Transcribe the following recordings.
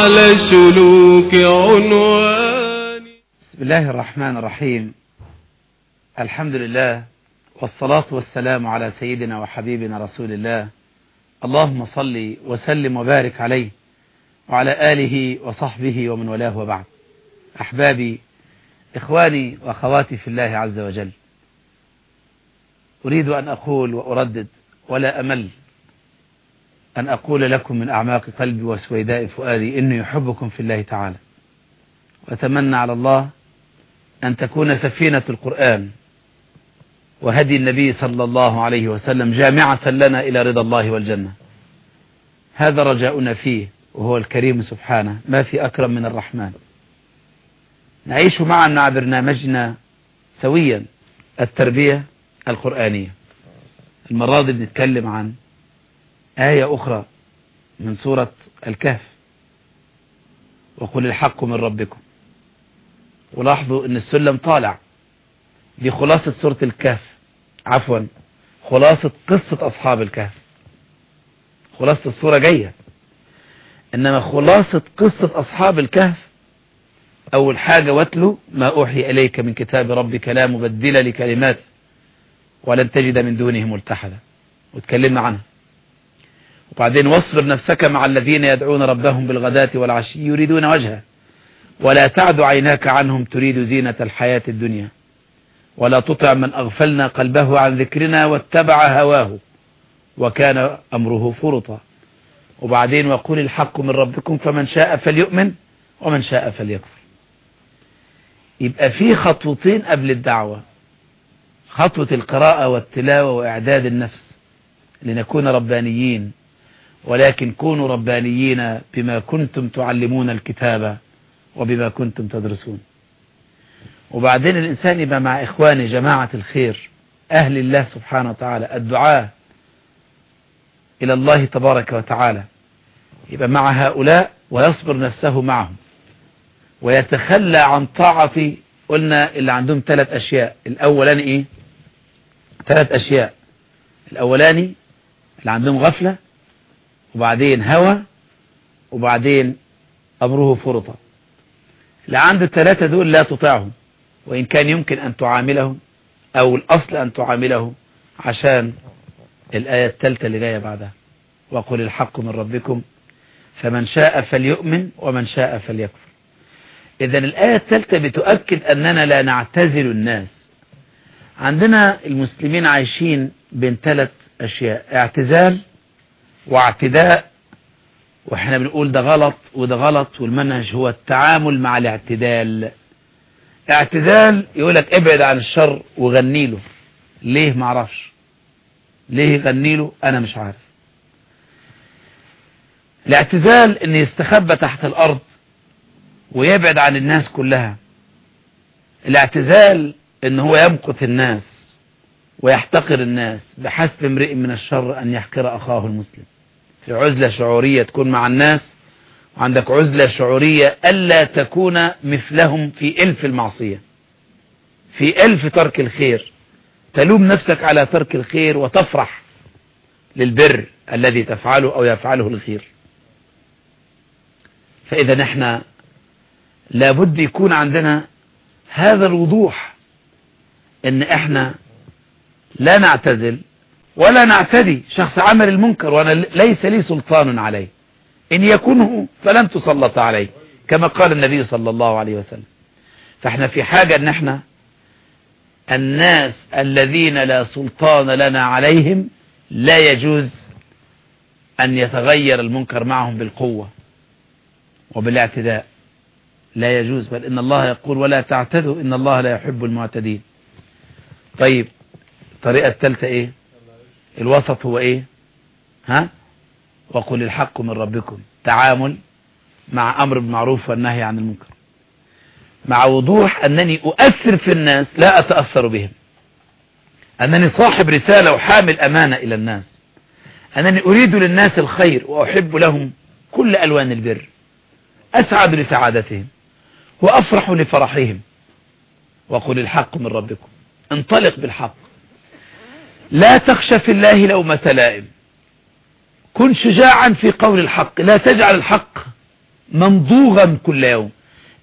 على سلوك عنوان. بسم الله الرحمن الرحيم. الحمد لله والصلاة والسلام على سيدنا وحبيبنا رسول الله. اللهم صل وسلم وبارك عليه وعلى آله وصحبه ومن والاه وبعد. أحبابي إخواني وأخواتي في الله عز وجل. أريد أن أقول وأردد ولا أمل أن أقول لكم من أعماق قلبي وسويداء فؤادي إني يحبكم في الله تعالى. وأتمنى على الله أن تكون سفينة القرآن وهدي النبي صلى الله عليه وسلم جامعة لنا إلى رضا الله والجنة. هذا رجاؤنا فيه وهو الكريم سبحانه ما في أكرم من الرحمن. نعيش معا مع برنامجنا سويا التربية القرآنية. المرة دي بنتكلم عن آية أخرى من سورة الكهف. وقل الحق من ربكم. ولاحظوا إن السلم طالع دي خلاصة سورة الكهف. عفوا خلاصة قصة أصحاب الكهف. خلاصة السورة جاية. إنما خلاصة قصة أصحاب الكهف أول حاجة واتلو ما أوحي إليك من كتاب ربك لا مبدل لكلمات ولن تجد من دونه ملتحدا. وتكلمنا عنها. وبعدين واصبر نفسك مع الذين يدعون ربهم بالغداة والعشي يريدون وجهه. ولا تعد عيناك عنهم تريد زينة الحياة الدنيا. ولا تطع من أغفلنا قلبه عن ذكرنا واتبع هواه. وكان أمره فرطا. وبعدين وقول الحق من ربكم فمن شاء فليؤمن ومن شاء فليكفر. يبقى في خطوتين قبل الدعوة. خطوة القراءة والتلاوة وإعداد النفس لنكون ربانيين. ولكن كونوا ربانيين بما كنتم تعلمون الكتاب وبما كنتم تدرسون. وبعدين الإنسان يبقى مع إخواني جماعة الخير أهل الله سبحانه وتعالى الدعاء إلى الله تبارك وتعالى. يبقى مع هؤلاء ويصبر نفسه معهم. ويتخلى عن طاعة قلنا اللي عندهم ثلاث أشياء. الأولاني إيه؟ ثلاث أشياء. الأولاني اللي عندهم غفلة وبعدين هوى وبعدين أمره فرطة. اللي عنده الثلاثة دول لا تطيعهم وإن كان يمكن أن تعاملهم أو الأصل أن تعاملهم عشان الآية الثالثة اللي جاية بعدها. وقل الحق من ربكم فمن شاء فليؤمن ومن شاء فليكفر. إذا الآية الثالثة بتؤكد أننا لا نعتزل الناس. عندنا المسلمين عايشين بين ثلاث أشياء اعتزال واعتداء وإحنا بنقول ده غلط وده غلط والمنهج هو التعامل مع الاعتدال. اعتزال يقولك ابعد عن الشر وغني له. ليه معرفش ليه يغني له؟ أنا مش عارف. الاعتزال إن يستخبى تحت الأرض ويبعد عن الناس كلها. الاعتزال إن هو يمقت الناس ويحتقر الناس بحسب امرئ من الشر أن يحقر أخاه المسلم. عزلة شعورية تكون مع الناس وعندك عزلة شعورية ألا تكون مثلهم في ألف المعصية في ألف ترك الخير. تلوم نفسك على ترك الخير وتفرح للبر الذي تفعله أو يفعله الخير. فإذا نحن لابد يكون عندنا هذا الوضوح إن إحنا لا نعتزل ولا نعتدي شخص عمل المنكر وأنا ليس لي سلطان عليه. إن يكونه فلن تسلط عليه كما قال النبي صلى الله عليه وسلم. فإحنا في حاجة إن إحنا الناس الذين لا سلطان لنا عليهم لا يجوز أن يتغير المنكر معهم بالقوة وبالاعتداء. لا يجوز بل إن الله يقول ولا تعتدوا إن الله لا يحب المعتدين. طيب الطريقة الثالثة إيه؟ الوسط هو إيه؟ ها؟ وقل الحق من ربكم. تعامل مع أمر بالمعروف والنهي عن المنكر. مع وضوح أنني أؤثر في الناس لا أتأثر بهم. أنني صاحب رسالة وحامل أمانة إلى الناس. أنني أريد للناس الخير وأحب لهم كل ألوان البر. أسعد لسعادتهم وأفرح لفرحهم. وقل الحق من ربكم. انطلق بالحق. لا تخشى في الله لومة لائم كن شجاعا في قول الحق. لا تجعل الحق ممضوغا كل يوم.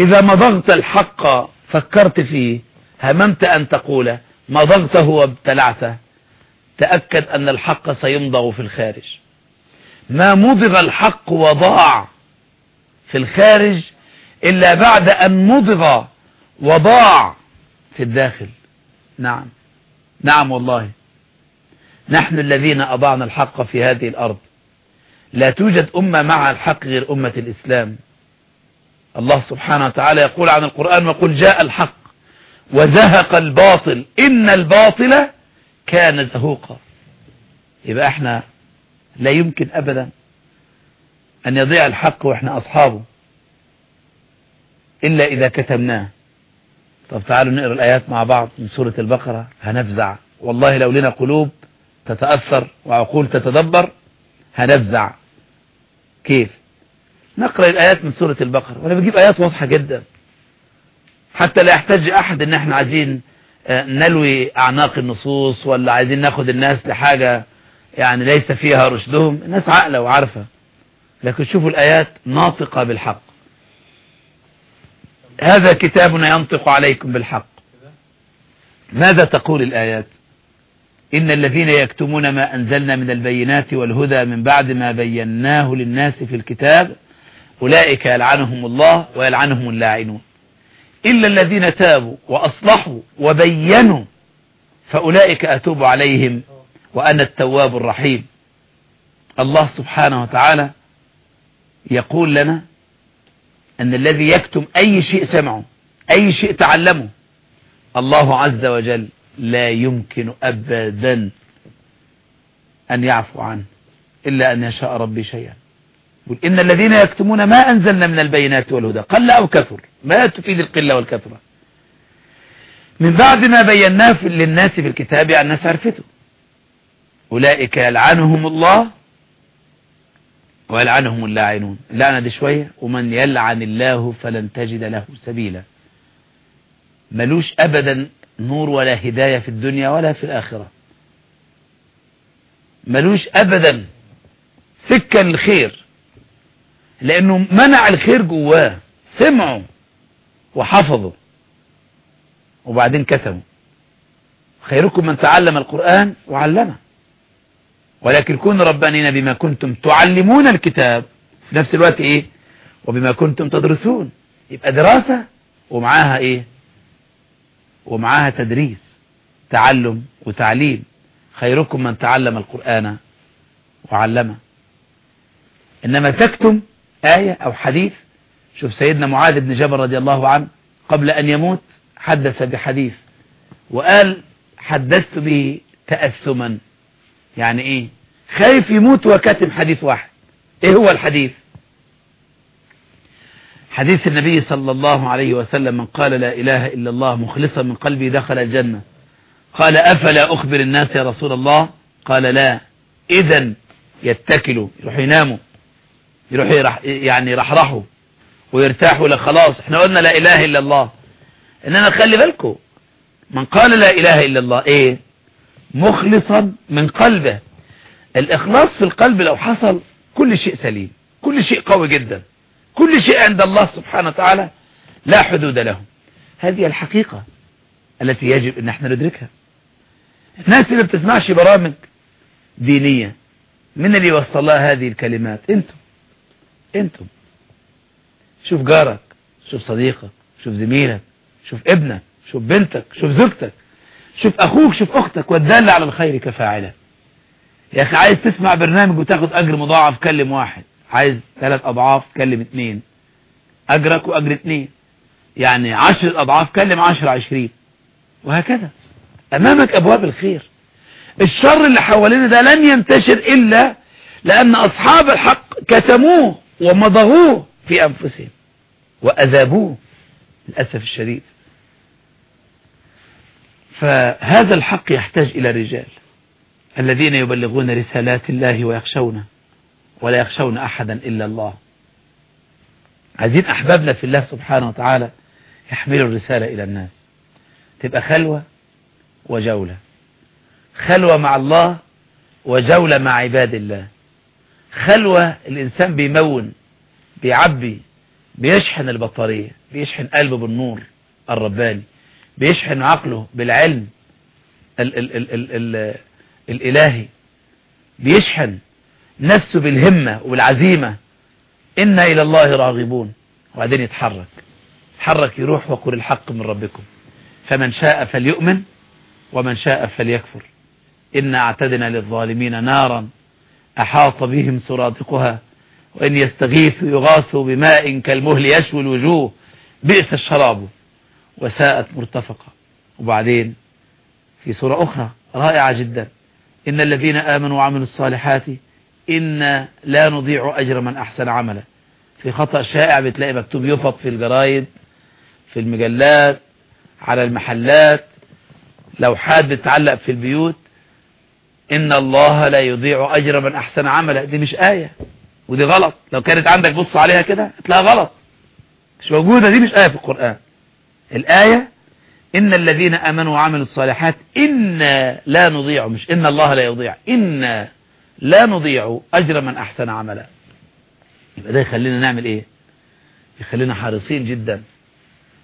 إذا مضغت الحق فكرت فيه هممت أن تقول مضغته وابتلعته تأكد أن الحق سيمضغ في الخارج. ما مضغ الحق وضاع في الخارج إلا بعد أن مضغ وضاع في الداخل. نعم. نعم والله. نحن الذين أضعنا الحق في هذه الأرض. لا توجد أمة مع الحق غير أمة الإسلام. الله سبحانه وتعالى يقول عن القرآن وقل جاء الحق وزهق الباطل. إن الباطل كان زهوقا. يبقى إحنا لا يمكن أبدا أن يضيع الحق وإحنا أصحابه. إلا إذا كتمناه طب تعالوا نقرأ الآيات مع بعض من سورة البقرة. هنفزع. والله لو لنا قلوب تتأثر وعقول تتدبر هنفزع. كيف؟ نقرأ الآيات من سورة البقرة وأنا بجيب آيات واضحة جدا. حتى لا يحتاج أحد إن إحنا عايزين نلوي أعناق النصوص ولا عايزين ناخد الناس لحاجة يعني ليس فيها رشدهم. الناس عاقلة وعارفة. لكن شوفوا الآيات ناطقة بالحق. هذا كتابنا ينطق عليكم بالحق. ماذا تقول الآيات؟ إن الذين يكتمون ما أنزلنا من البينات والهدى من بعد ما بيناه للناس في الكتاب أولئك يلعنهم الله ويلعنهم اللاعنون. إلا الذين تابوا وأصلحوا وبينوا فأولئك أتوب عليهم وأنا التواب الرحيم. الله سبحانه وتعالى يقول لنا أن الذي يكتم أي شيء سمعه أي شيء تعلمه الله عز وجل لا يمكن أبدا أن يعفو عنه إلا أن يشاء ربي شيئا. يقول إن الذين يكتمون ما أنزلنا من البينات والهدى قل أو كثر ما تفيد القلة والكثرة. من بعد ما بيناه للناس في الكتاب عن الناس عرفته. أولئك يلعنهم الله ويلعنهم اللاعنون. اللعنة دي شوية. ومن يلعن الله فلن تجد له سبيلا. ملوش أبدا نور ولا هداية في الدنيا ولا في الآخرة. ملوش أبدا سكة للخير لأنه منع الخير جواه سمعوا وحفظوا وبعدين كتموا خيركم من تعلم القرآن وعلمه. ولكن كونوا ربانين بما كنتم تعلمون الكتاب. في نفس الوقت إيه؟ وبما كنتم تدرسون. يبقى دراسة ومعاها إيه؟ ومعاها تدريس تعلم وتعليم. خيركم من تعلم القرآن وعلمه. إنما تكتم آية أو حديث. شوف سيدنا معاذ بن جبل رضي الله عنه قبل أن يموت حدث بحديث وقال حدثت به تأثما. يعني إيه؟ خايف يموت وكاتم حديث واحد. إيه هو الحديث؟ حديث النبي صلى الله عليه وسلم من قال لا إله إلا الله مخلصا من قلبي دخل الجنة. قال أفلا أخبر الناس يا رسول الله؟ قال لا. اذا يتكلوا يروح يناموا يروح يرح يعني يرحرحوا ويرتاحوا لا خلاص. إحنا قلنا لا إله إلا الله. انما خلي بالكم. من قال لا إله إلا الله إيه؟ مخلصا من قلبه. الإخلاص في القلب لو حصل كل شيء سليم كل شيء قوي جدا. كل شيء عند الله سبحانه وتعالى لا حدود له. هذه الحقيقة التي يجب أن إحنا ندركها. الناس اللي بتسمعش برامج دينية من اللي يوصل لها هذه الكلمات؟ أنتم. أنتم. شوف جارك شوف صديقك شوف زميلك شوف ابنك شوف بنتك شوف زوجتك شوف أخوك شوف أختك والدال على الخير كفاعله. يا أخي عايز تسمع برنامج وتاخد أجر مضاعف كلم واحد. عايز ثلاث أضعاف كلم اثنين. أجرك وأجر اثنين. يعني عشر أضعاف كلم عشر عشرين. وهكذا. أمامك أبواب الخير. الشر اللي حوالينا ده لن ينتشر إلا لأن أصحاب الحق كتموه ومضغوه في أنفسهم وأذابوه للأسف الشديد. فهذا الحق يحتاج إلى رجال الذين يبلغون رسالات الله ويخشونه. ولا يخشون أحدا إلا الله. عايزين أحبابنا في الله سبحانه وتعالى يحملوا الرسالة إلى الناس. تبقى خلوة وجولة. خلوة مع الله وجولة مع عباد الله. خلوة الإنسان بيمون بيعبي بيشحن البطارية بيشحن قلبه بالنور الرباني بيشحن عقله بالعلم ال ال ال ال ال الإلهي بيشحن نفسه بالهمة والعزيمة إنا إلى الله راغبون. وبعدين يتحرك. يتحرك يروح وقل الحق من ربكم. فمن شاء فليؤمن ومن شاء فليكفر. إنا أعتدنا للظالمين نارا أحاط بهم سرادقها. وإن يستغيثوا يغاثوا بماء كالمهل يشوي الوجوه. بئس الشراب وساءت مرتفقة. وبعدين في سورة أخرى رائعة جدا. إن الذين آمنوا وعملوا الصالحات إنا لا نضيع أجر من أحسن عملا. في خطأ شائع بتلاقي مكتوب يفط في الجرايد في المجلات على المحلات. لوحات بتتعلق في البيوت إن الله لا يضيع أجر من أحسن عملا. دي مش آية ودي غلط. لو كانت عندك بص عليها كده هتلاقيها غلط. مش موجودة دي مش آية في القرآن. الآية إن الذين آمنوا وعملوا الصالحات إنا لا نضيع مش إن الله لا يضيع إنا لا نضيع أجر من أحسن عملا. يبقى ده يخلينا نعمل إيه؟ يخلينا حريصين جدا.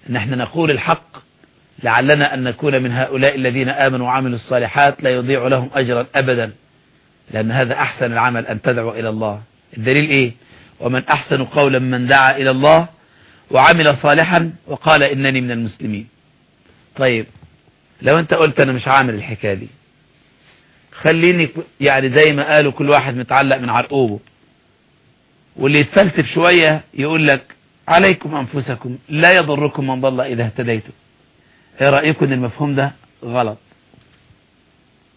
إن إحنا نقول الحق لعلنا أن نكون من هؤلاء الذين آمنوا وعملوا الصالحات لا يضيع لهم أجرا أبدا. لأن هذا أحسن العمل أن تدعو إلى الله. الدليل إيه؟ ومن أحسن قولا من دعا إلى الله وعمل صالحا وقال إنني من المسلمين. طيب لو أنت قلت أنا مش عامل الحكاية دي خليني يعني زي ما قالوا كل واحد متعلق من عرقوبه. واللي يتفلسف شوية يقول لك عليكم أنفسكم لا يضركم من ضل إذا اهتديتم. إيه رأيكم إن المفهوم ده غلط؟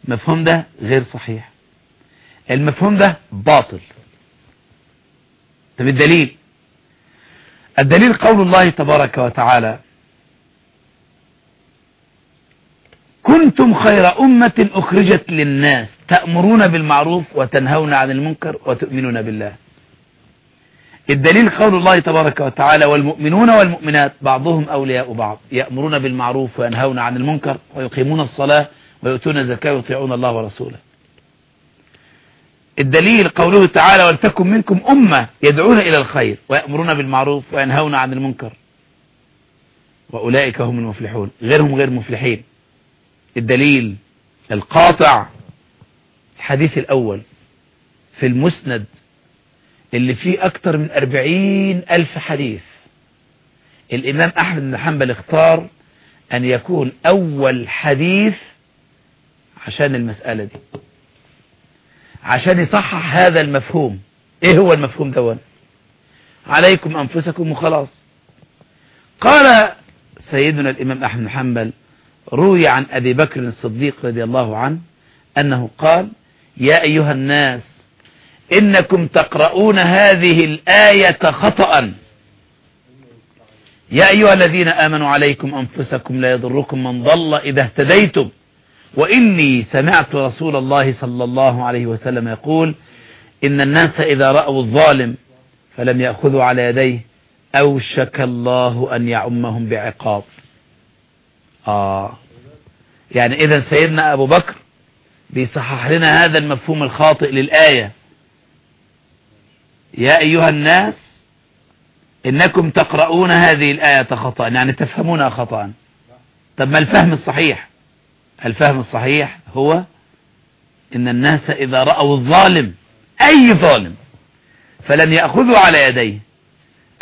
المفهوم ده غير صحيح. المفهوم ده باطل. طب الدليل؟ الدليل قول الله تبارك وتعالى كنتم خير أمة أخرجت للناس تأمرون بالمعروف وتنهون عن المنكر وتؤمنون بالله. الدليل قول الله تبارك وتعالى والمؤمنون والمؤمنات بعضهم أولياء بعض يأمرون بالمعروف وينهون عن المنكر ويقيمون الصلاة ويؤتون الزكاة ويطيعون الله ورسوله. الدليل قوله تعالى ولتكن منكم أمة يدعون إلى الخير ويأمرون بالمعروف وينهون عن المنكر. وأولئك هم المفلحون غيرهم غير مفلحين. الدليل القاطع الحديث الأول في المسند اللي فيه أكتر من أربعين ألف حديث. الإمام أحمد بن حنبل اختار أن يكون أول حديث عشان المسألة دي عشان يصحح هذا المفهوم. إيه هو المفهوم دون عليكم أنفسكم وخلاص. قال سيدنا الإمام أحمد بن حنبل روي عن أبي بكر الصديق رضي الله عنه أنه قال يا أيها الناس إنكم تقرؤون هذه الآية خطأ. يا أيها الذين آمنوا عليكم أنفسكم لا يضركم من ضل إذا اهتديتم. وإني سمعت رسول الله صلى الله عليه وسلم يقول إن الناس إذا رأوا الظالم فلم يأخذوا على يديه أوشك الله أن يعمهم بعقاب. آه. يعني إذا سيدنا أبو بكر بيصحح لنا هذا المفهوم الخاطئ للآية. يا أيها الناس إنكم تقرؤون هذه الآية خطأ يعني تفهمونها خطأ. طب ما الفهم الصحيح؟ الفهم الصحيح هو إن الناس إذا رأوا الظالم أي ظالم فلم يأخذوا على يديه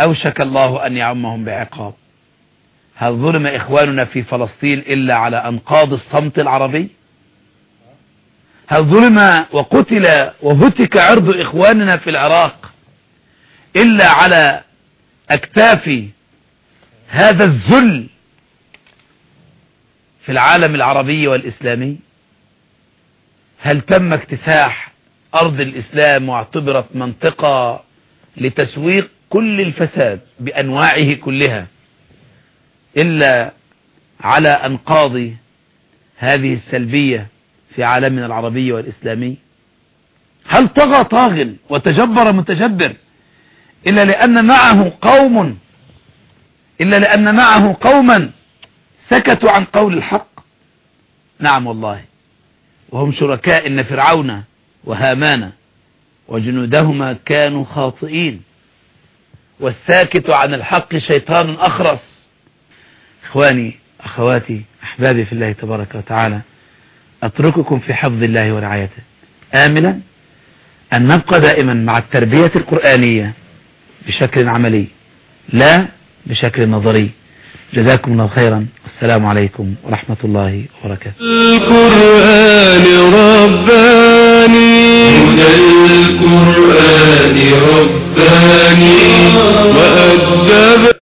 أوشك الله أن يعمهم بعقاب. هل ظلم إخواننا في فلسطين إلا على أنقاض الصمت العربي؟ هل ظلم وقتل وهتك عرض إخواننا في العراق إلا على أكتاف هذا الذل في العالم العربي والإسلامي؟ هل تم اكتساح أرض الإسلام واعتبرت منطقة لتسويق كل الفساد بأنواعه كلها؟ إلا على أنقاض هذه السلبية في عالمنا العربي والإسلامي؟ هل طغى طاغ وتجبر متجبر إلا لأن معه قوم إلا لأن معه قوما سكتوا عن قول الحق؟ نعم والله. وهم شركاء إن فرعون وهامان وجنودهما كانوا خاطئين. والساكت عن الحق شيطان أخرس. إخواني أخواتي أحبابي في الله تبارك وتعالى أترككم في حفظ الله ورعايته. آملا أن نبقى دائما مع التربية القرآنية بشكل عملي لا بشكل نظري. جزاكم الله خيرا. والسلام عليكم ورحمة الله وبركاته. القرآن رباني. القرآن رباني. وأدب